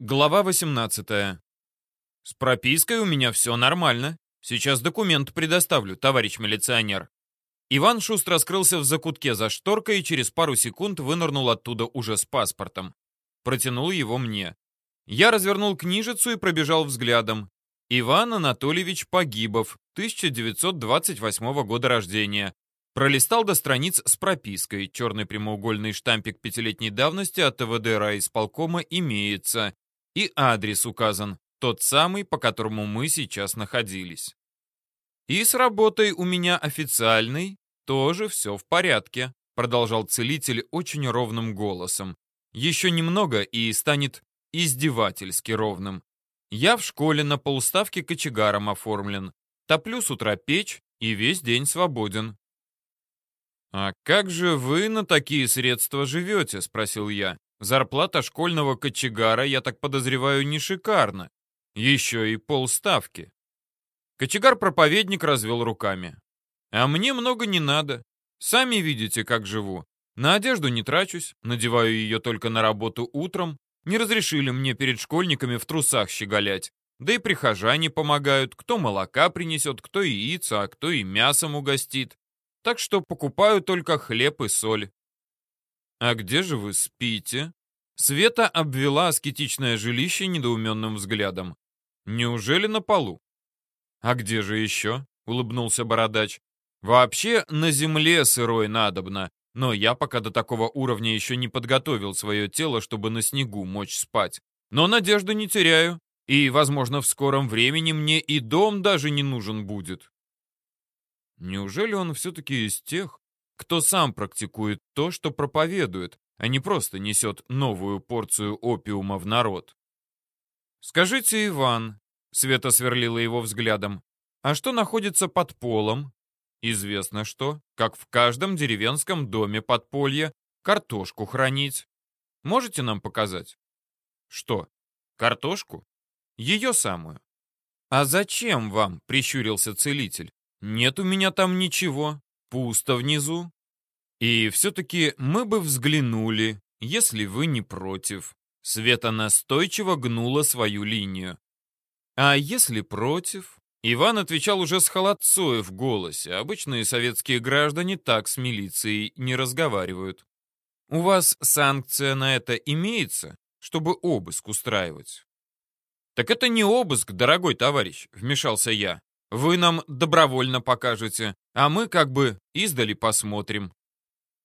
Глава 18. С пропиской у меня все нормально. Сейчас документ предоставлю, товарищ милиционер. Иван шустро скрылся в закутке за шторкой и через пару секунд вынырнул оттуда уже с паспортом. Протянул его мне. Я развернул книжицу и пробежал взглядом. Иван Анатольевич Погибов, 1928 года рождения. Пролистал до страниц с пропиской. Черный прямоугольный штампик пятилетней давности от ТВД райисполкома имеется и адрес указан, тот самый, по которому мы сейчас находились. И с работой у меня официальной тоже все в порядке, продолжал целитель очень ровным голосом. Еще немного и станет издевательски ровным. Я в школе на полставки кочегаром оформлен. Топлю с утра печь и весь день свободен. «А как же вы на такие средства живете?» — спросил я. Зарплата школьного кочегара, я так подозреваю, не шикарна. Еще и полставки. Кочегар-проповедник развел руками. А мне много не надо. Сами видите, как живу. На одежду не трачусь, надеваю ее только на работу утром. Не разрешили мне перед школьниками в трусах щеголять. Да и прихожане помогают, кто молока принесет, кто яйца, а кто и мясом угостит. Так что покупаю только хлеб и соль. «А где же вы спите?» Света обвела аскетичное жилище недоуменным взглядом. «Неужели на полу?» «А где же еще?» — улыбнулся бородач. «Вообще на земле сырой надобно, но я пока до такого уровня еще не подготовил свое тело, чтобы на снегу мочь спать. Но надежду не теряю, и, возможно, в скором времени мне и дом даже не нужен будет». Неужели он все-таки из тех, кто сам практикует то, что проповедует, а не просто несет новую порцию опиума в народ. «Скажите, Иван», — Света сверлила его взглядом, «а что находится под полом?» «Известно что, как в каждом деревенском доме подполье, картошку хранить. Можете нам показать?» «Что, картошку?» «Ее самую». «А зачем вам?» — прищурился целитель. «Нет у меня там ничего. Пусто внизу. И все-таки мы бы взглянули, если вы не против. Света настойчиво гнула свою линию. А если против? Иван отвечал уже с холодцой в голосе. Обычные советские граждане так с милицией не разговаривают. У вас санкция на это имеется, чтобы обыск устраивать? Так это не обыск, дорогой товарищ, вмешался я. Вы нам добровольно покажете, а мы как бы издали посмотрим.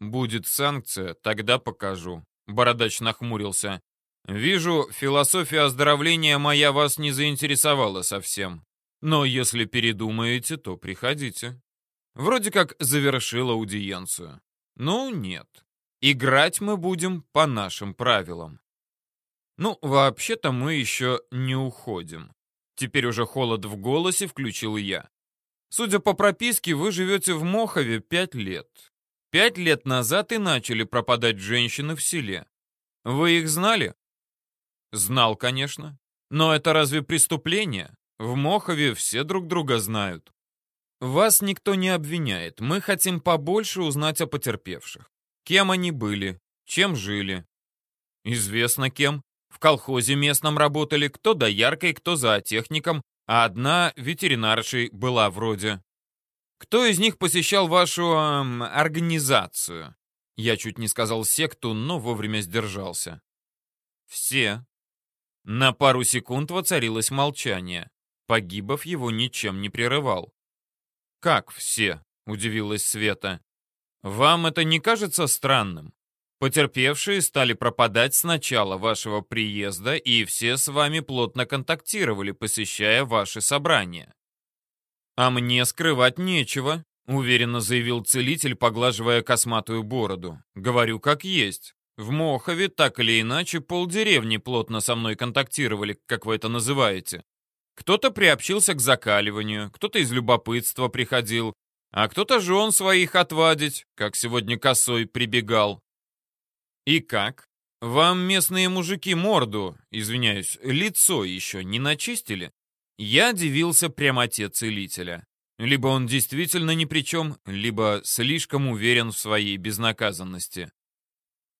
Будет санкция, тогда покажу. Бородач нахмурился. Вижу, философия оздоровления моя вас не заинтересовала совсем. Но если передумаете, то приходите. Вроде как завершила аудиенцию. Ну, нет. Играть мы будем по нашим правилам. Ну, вообще-то мы еще не уходим. Теперь уже холод в голосе включил я. Судя по прописке, вы живете в Мохове пять лет. Пять лет назад и начали пропадать женщины в селе. Вы их знали? Знал, конечно. Но это разве преступление? В Мохове все друг друга знают. Вас никто не обвиняет. Мы хотим побольше узнать о потерпевших. Кем они были? Чем жили? Известно кем. В колхозе местном работали кто дояркой, кто зоотехником, а одна ветеринаршей была вроде. Кто из них посещал вашу эм, организацию? Я чуть не сказал секту, но вовремя сдержался. Все. На пару секунд воцарилось молчание. Погибов его ничем не прерывал. «Как все?» — удивилась Света. «Вам это не кажется странным? Потерпевшие стали пропадать с начала вашего приезда, и все с вами плотно контактировали, посещая ваши собрания. А мне скрывать нечего, уверенно заявил целитель, поглаживая косматую бороду. Говорю как есть. В Мохове так или иначе полдеревни плотно со мной контактировали, как вы это называете. Кто-то приобщился к закаливанию, кто-то из любопытства приходил, а кто-то жен своих отвадить, как сегодня косой прибегал. «И как? Вам местные мужики морду, извиняюсь, лицо еще не начистили?» Я дивился прямоте целителя. Либо он действительно ни при чем, либо слишком уверен в своей безнаказанности.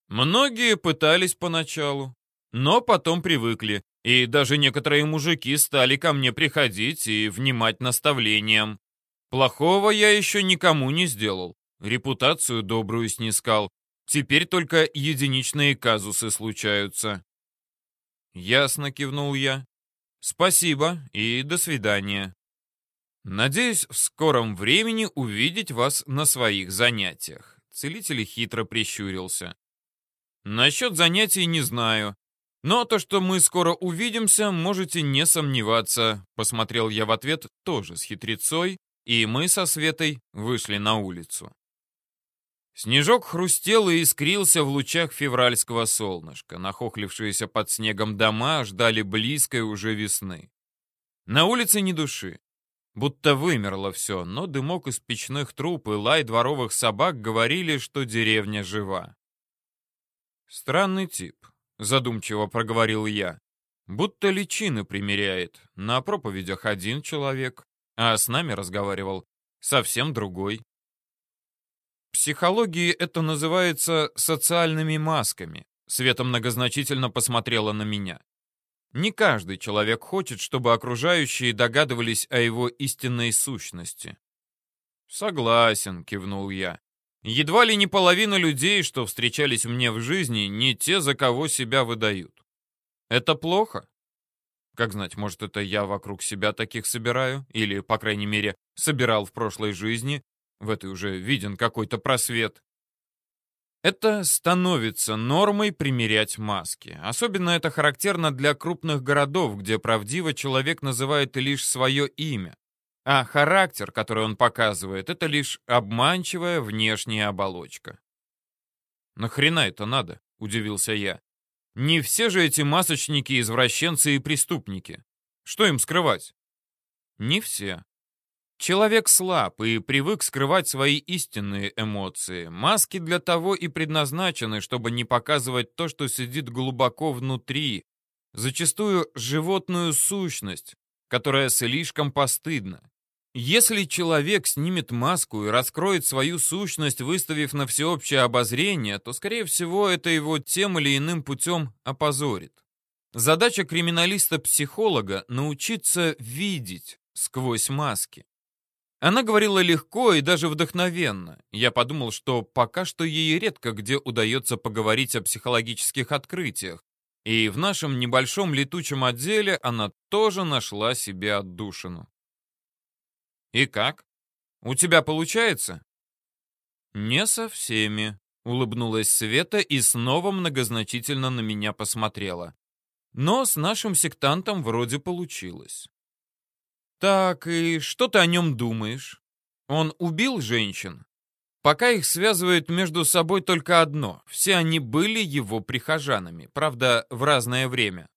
Многие пытались поначалу, Но потом привыкли, и даже некоторые мужики стали ко мне приходить и внимать наставлениям. Плохого я еще никому не сделал, репутацию добрую снискал. Теперь только единичные казусы случаются. Ясно, кивнул я. Спасибо и до свидания. Надеюсь, в скором времени увидеть вас на своих занятиях. Целитель хитро прищурился. Насчет занятий не знаю. Но то, что мы скоро увидимся, можете не сомневаться. Посмотрел я в ответ тоже с хитрецой, и мы со Светой вышли на улицу. Снежок хрустел и искрился в лучах февральского солнышка. Нахохлившиеся под снегом дома ждали близкой уже весны. На улице ни души. Будто вымерло все, но дымок из печных труб и лай дворовых собак говорили, что деревня жива. «Странный тип», — задумчиво проговорил я. «Будто личины примеряет. На проповедях один человек, а с нами разговаривал совсем другой». Психологии это называется социальными масками. Света многозначительно посмотрела на меня. Не каждый человек хочет, чтобы окружающие догадывались о его истинной сущности. «Согласен», — кивнул я. «Едва ли не половина людей, что встречались мне в жизни, не те, за кого себя выдают. Это плохо?» Как знать, может, это я вокруг себя таких собираю? Или, по крайней мере, собирал в прошлой жизни? В этой уже виден какой-то просвет. Это становится нормой примерять маски. Особенно это характерно для крупных городов, где правдиво человек называет лишь свое имя. А характер, который он показывает, это лишь обманчивая внешняя оболочка. «Нахрена это надо?» — удивился я. «Не все же эти масочники, извращенцы и преступники. Что им скрывать?» «Не все. Человек слаб и привык скрывать свои истинные эмоции. Маски для того и предназначены, чтобы не показывать то, что сидит глубоко внутри, зачастую животную сущность, которая слишком постыдна. Если человек снимет маску и раскроет свою сущность, выставив на всеобщее обозрение, то, скорее всего, это его тем или иным путем опозорит. Задача криминалиста-психолога — научиться видеть сквозь маски. Она говорила легко и даже вдохновенно. Я подумал, что пока что ей редко где удается поговорить о психологических открытиях. И в нашем небольшом летучем отделе она тоже нашла себе отдушину. «И как? У тебя получается?» «Не со всеми», — улыбнулась Света и снова многозначительно на меня посмотрела. «Но с нашим сектантом вроде получилось». «Так, и что ты о нем думаешь? Он убил женщин?» Пока их связывает между собой только одно. Все они были его прихожанами, правда, в разное время.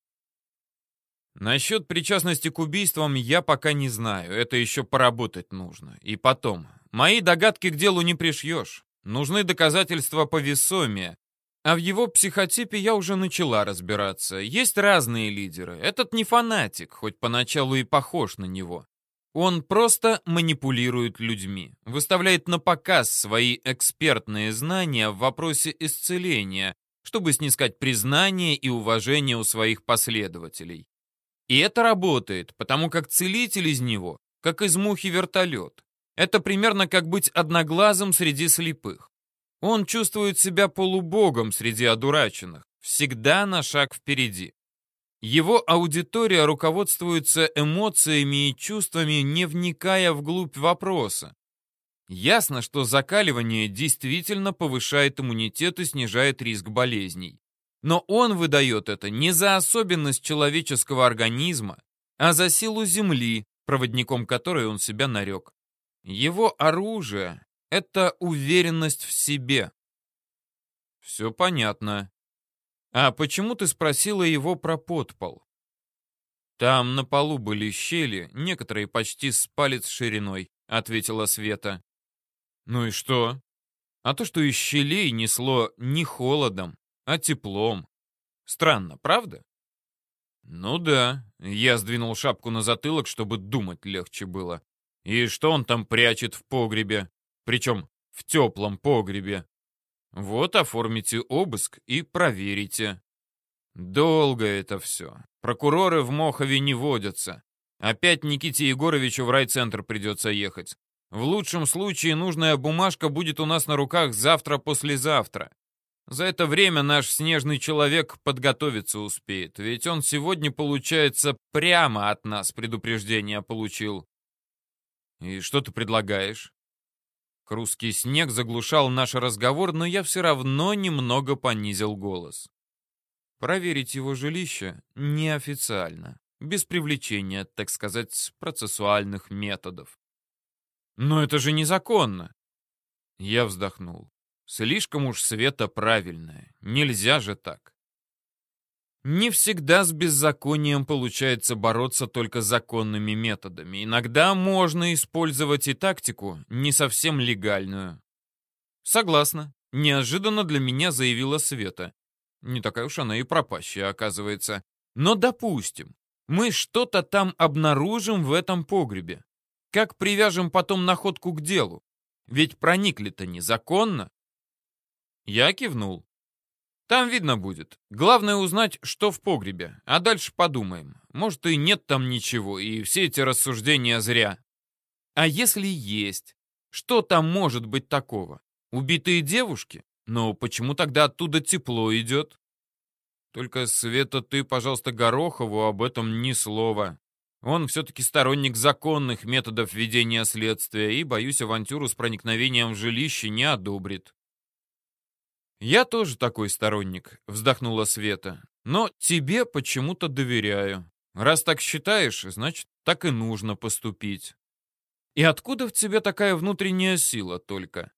Насчет причастности к убийствам я пока не знаю, это еще поработать нужно. И потом, мои догадки к делу не пришьешь. Нужны доказательства повесомее, а в его психотипе я уже начала разбираться. Есть разные лидеры. Этот не фанатик, хоть поначалу и похож на него. Он просто манипулирует людьми, выставляет на показ свои экспертные знания в вопросе исцеления, чтобы снискать признание и уважение у своих последователей. И это работает, потому как целитель из него, как из мухи вертолет. Это примерно как быть одноглазым среди слепых. Он чувствует себя полубогом среди одураченных, всегда на шаг впереди. Его аудитория руководствуется эмоциями и чувствами, не вникая вглубь вопроса. Ясно, что закаливание действительно повышает иммунитет и снижает риск болезней. Но он выдает это не за особенность человеческого организма, а за силу Земли, проводником которой он себя нарек. Его оружие это уверенность в себе. Все понятно. А почему ты спросила его про подпол? Там на полу были щели, некоторые почти с палец шириной, ответила Света. Ну и что? А то, что из щелей несло не холодом, а теплом. Странно, правда? Ну да, я сдвинул шапку на затылок, чтобы думать легче было. И что он там прячет в погребе? Причем в теплом погребе. Вот оформите обыск и проверите. Долго это все. Прокуроры в Мохове не водятся. Опять Никите Егоровичу в райцентр придется ехать. В лучшем случае нужная бумажка будет у нас на руках завтра-послезавтра. За это время наш снежный человек подготовиться успеет, ведь он сегодня, получается, прямо от нас предупреждение получил. И что ты предлагаешь? Русский снег заглушал наш разговор, но я все равно немного понизил голос. Проверить его жилище неофициально, без привлечения, так сказать, процессуальных методов. Но это же незаконно. Я вздохнул. Слишком уж Света правильная. Нельзя же так. Не всегда с беззаконием получается бороться только законными методами. Иногда можно использовать и тактику, не совсем легальную. Согласна. Неожиданно для меня заявила Света. Не такая уж она и пропащая, оказывается. Но допустим, мы что-то там обнаружим в этом погребе. Как привяжем потом находку к делу? Ведь проникли-то незаконно. Я кивнул. Там видно будет. Главное узнать, что в погребе, а дальше подумаем. Может, и нет там ничего, и все эти рассуждения зря. А если есть? Что там может быть такого? Убитые девушки? Но почему тогда оттуда тепло идет? Только, Света, ты, пожалуйста, Горохову об этом ни слова. Он все-таки сторонник законных методов ведения следствия и, боюсь, авантюру с проникновением в жилище не одобрит. «Я тоже такой сторонник», — вздохнула Света. «Но тебе почему-то доверяю. Раз так считаешь, значит, так и нужно поступить. И откуда в тебе такая внутренняя сила только?»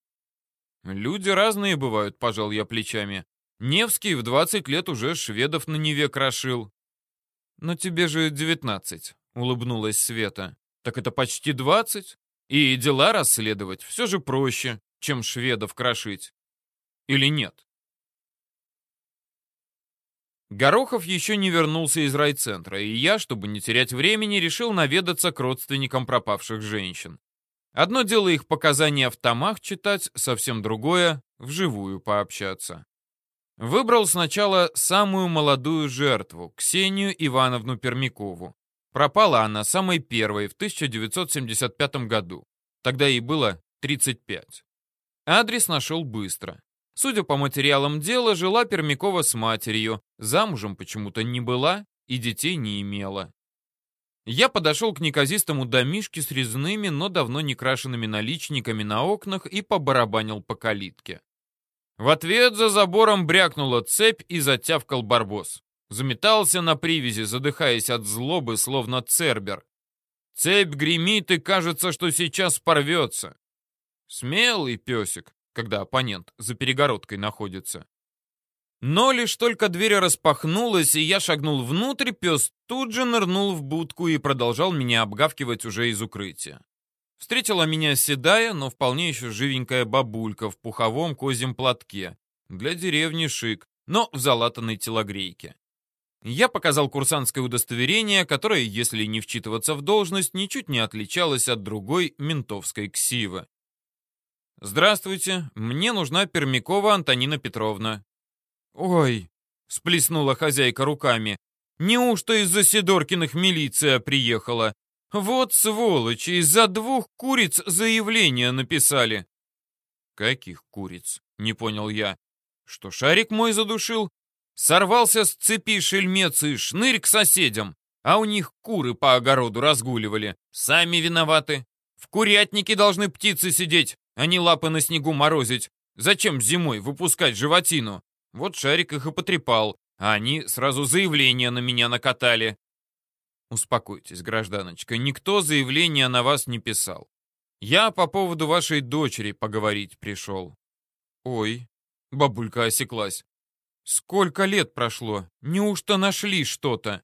«Люди разные бывают», — пожал я плечами. «Невский в 20 лет уже шведов на Неве крошил». «Но тебе же 19», — улыбнулась Света. «Так это почти 20. И дела расследовать все же проще, чем шведов крошить». Или нет? Горохов еще не вернулся из райцентра, и я, чтобы не терять времени, решил наведаться к родственникам пропавших женщин. Одно дело их показания в томах читать, совсем другое — вживую пообщаться. Выбрал сначала самую молодую жертву, Ксению Ивановну Пермякову. Пропала она самой первой в 1975 году. Тогда ей было 35. Адрес нашел быстро. Судя по материалам дела, жила Пермякова с матерью, замужем почему-то не была и детей не имела. Я подошел к неказистому домишке с резными, но давно не крашенными наличниками на окнах и побарабанил по калитке. В ответ за забором брякнула цепь и затявкал барбос. Заметался на привязи, задыхаясь от злобы, словно цербер. Цепь гремит и кажется, что сейчас порвется. Смелый песик, когда оппонент за перегородкой находится. Но лишь только дверь распахнулась, и я шагнул внутрь, пес тут же нырнул в будку и продолжал меня обгавкивать уже из укрытия. Встретила меня седая, но вполне еще живенькая бабулька в пуховом козьем платке. Для деревни шик, но в залатанной телогрейке. Я показал курсантское удостоверение, которое, если не вчитываться в должность, ничуть не отличалось от другой ментовской ксивы. «Здравствуйте, мне нужна Пермякова Антонина Петровна». «Ой», — сплеснула хозяйка руками, «неужто из-за Сидоркиных милиция приехала? Вот сволочи, из-за двух куриц заявление написали». «Каких куриц?» — не понял я. «Что, шарик мой задушил? Сорвался с цепи шельмец и шнырь к соседям, а у них куры по огороду разгуливали. Сами виноваты. В курятнике должны птицы сидеть, а не лапы на снегу морозить. Зачем зимой выпускать животину? Вот шарик их и потрепал, а они сразу заявление на меня накатали. Успокойтесь, гражданочка, никто заявление на вас не писал. Я по поводу вашей дочери поговорить пришел. Ой, бабулька осеклась. Сколько лет прошло? Неужто нашли что-то?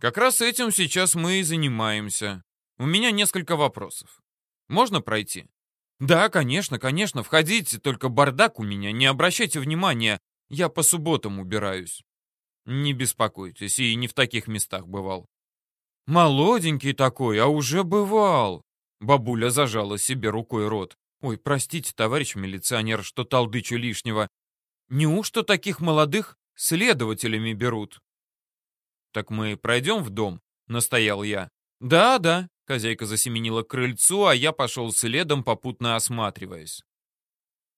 Как раз этим сейчас мы и занимаемся. У меня несколько вопросов. Можно пройти? «Да, конечно, конечно, входите, только бардак у меня, не обращайте внимания, я по субботам убираюсь». «Не беспокойтесь, и не в таких местах бывал». «Молоденький такой, а уже бывал!» Бабуля зажала себе рукой рот. «Ой, простите, товарищ милиционер, что толдычу лишнего. Неужто таких молодых следователями берут». «Так мы пройдем в дом?» — настоял я. «Да, да», — хозяйка засеменила к крыльцу, а я пошел следом, попутно осматриваясь.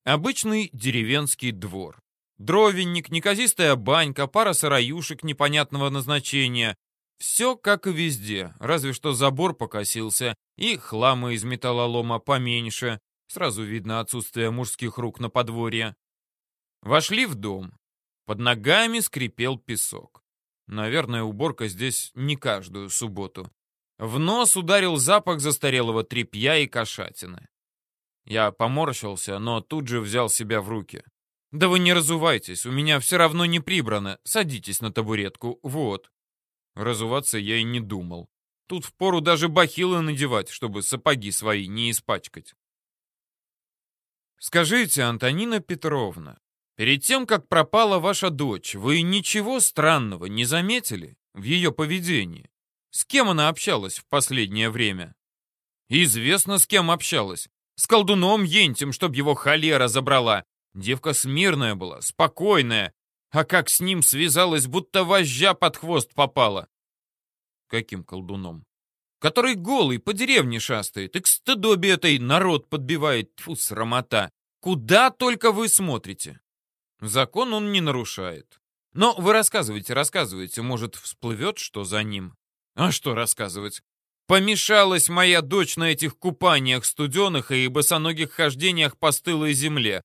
Обычный деревенский двор. Дровенник, неказистая банька, пара сыроюшек непонятного назначения. Все как и везде, разве что забор покосился, и хлама из металлолома поменьше. Сразу видно отсутствие мужских рук на подворье. Вошли в дом. Под ногами скрипел песок. Наверное, уборка здесь не каждую субботу. В нос ударил запах застарелого тряпья и кошатины. Я поморщился, но тут же взял себя в руки. «Да вы не разувайтесь, у меня все равно не прибрано. Садитесь на табуретку, вот». Разуваться я и не думал. Тут впору даже бахилы надевать, чтобы сапоги свои не испачкать. «Скажите, Антонина Петровна, перед тем, как пропала ваша дочь, вы ничего странного не заметили в ее поведении? С кем она общалась в последнее время?» «Известно, с кем общалась. С колдуном Ентем, чтоб его холера забрала. Девка смирная была, спокойная. А как с ним связалась, будто вожжа под хвост попала. Каким колдуном? Который голый по деревне шастает и к стыдобе этой народ подбивает. Тьфу, срамота. Куда только вы смотрите. Закон он не нарушает. Но вы рассказывайте, рассказывайте, может, всплывет, что за ним. А что рассказывать? Помешалась моя дочь на этих купаниях студеных и босоногих хождениях по стылой земле.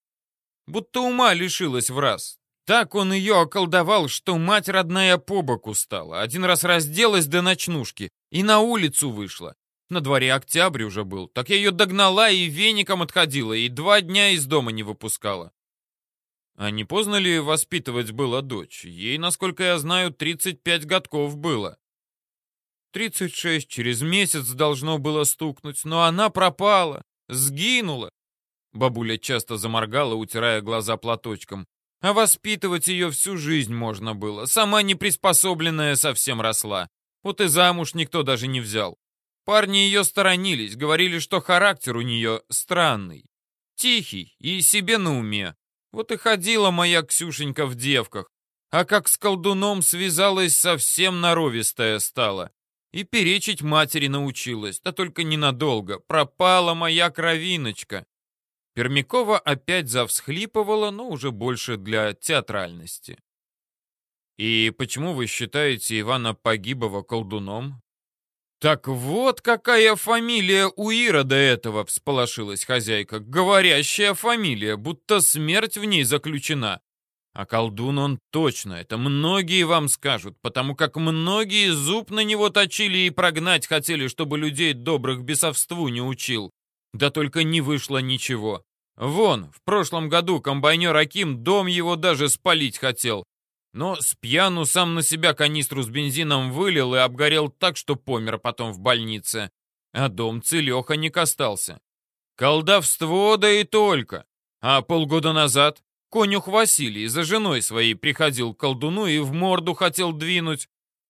Будто ума лишилась в раз. Так он ее околдовал, что мать родная по боку стала. Один раз разделась до ночнушки и на улицу вышла. На дворе октябрь уже был. Так я ее догнала и веником отходила, и два дня из дома не выпускала. А не поздно ли воспитывать было дочь? Ей, насколько я знаю, 35 годков было. 36 через месяц должно было стукнуть, но она пропала, сгинула. Бабуля часто заморгала, утирая глаза платочком. А воспитывать ее всю жизнь можно было. Сама неприспособленная совсем росла. Вот и замуж никто даже не взял. Парни ее сторонились, говорили, что характер у нее странный. Тихий и себе на уме. Вот и ходила моя Ксюшенька в девках. А как с колдуном связалась, совсем норовистая стала. И перечить матери научилась, да только ненадолго. Пропала моя кровиночка. Пермякова опять завсхлипывала, но уже больше для театральности. «И почему вы считаете Ивана Погибова колдуном?» «Так вот какая фамилия у Ирода этого!» — всполошилась хозяйка. «Говорящая фамилия, будто смерть в ней заключена. А колдун он точно, это многие вам скажут, потому как многие зуб на него точили и прогнать хотели, чтобы людей добрых бесовству не учил. Да только не вышло ничего. Вон, в прошлом году комбайнер Аким дом его даже спалить хотел. Но с пьяну сам на себя канистру с бензином вылил и обгорел так, что помер потом в больнице. А дом целеханик остался. Колдовство да и только. А полгода назад Конюх Василий за женой своей приходил к колдуну и в морду хотел двинуть.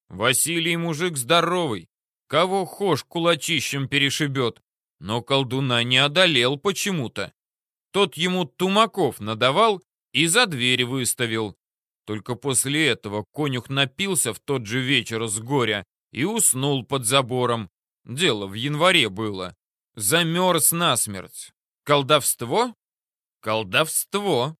Василий мужик здоровый, кого хошь кулачищем перешибет, но колдуна не одолел почему-то. Тот ему тумаков надавал и за дверь выставил. Только после этого конюх напился в тот же вечер с горя и уснул под забором. Дело в январе было. Замерз насмерть. Колдовство? Колдовство.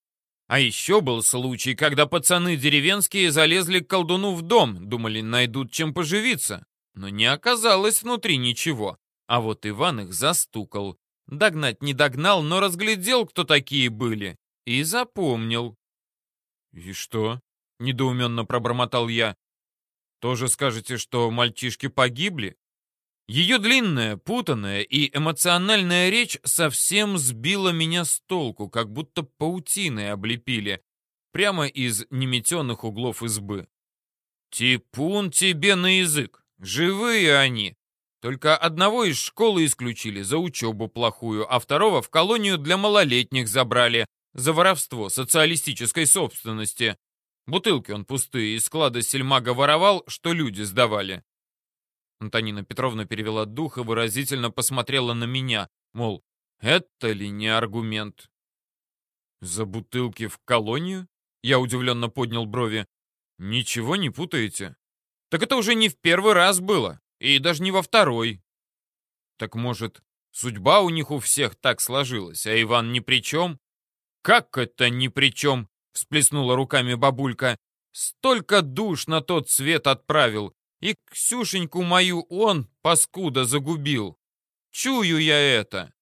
А еще был случай, когда пацаны деревенские залезли к колдуну в дом, думали, найдут чем поживиться. Но не оказалось внутри ничего. А вот Иван их застукал. Догнать не догнал, но разглядел, кто такие были. И запомнил. «И что?» — недоуменно пробормотал я. «Тоже скажете, что мальчишки погибли?» Ее длинная, путанная и эмоциональная речь совсем сбила меня с толку, как будто паутиной облепили, прямо из неметенных углов избы. «Типун тебе на язык! Живые они! Только одного из школы исключили за учебу плохую, а второго в колонию для малолетних забрали за воровство социалистической собственности. Бутылки он пустые из склада сельмага воровал, что люди сдавали. Антонина Петровна перевела дух и выразительно посмотрела на меня, мол, это ли не аргумент? За бутылки в колонию? Я удивленно поднял брови. Ничего не путаете? Так это уже не в первый раз было, и даже не во второй. Так может, судьба у них у всех так сложилась, а Иван ни при чем? Как это ни при чем? Всплеснула руками бабулька. Столько душ на тот свет отправил, и Ксюшеньку мою он, паскуда, загубил. Чую я это.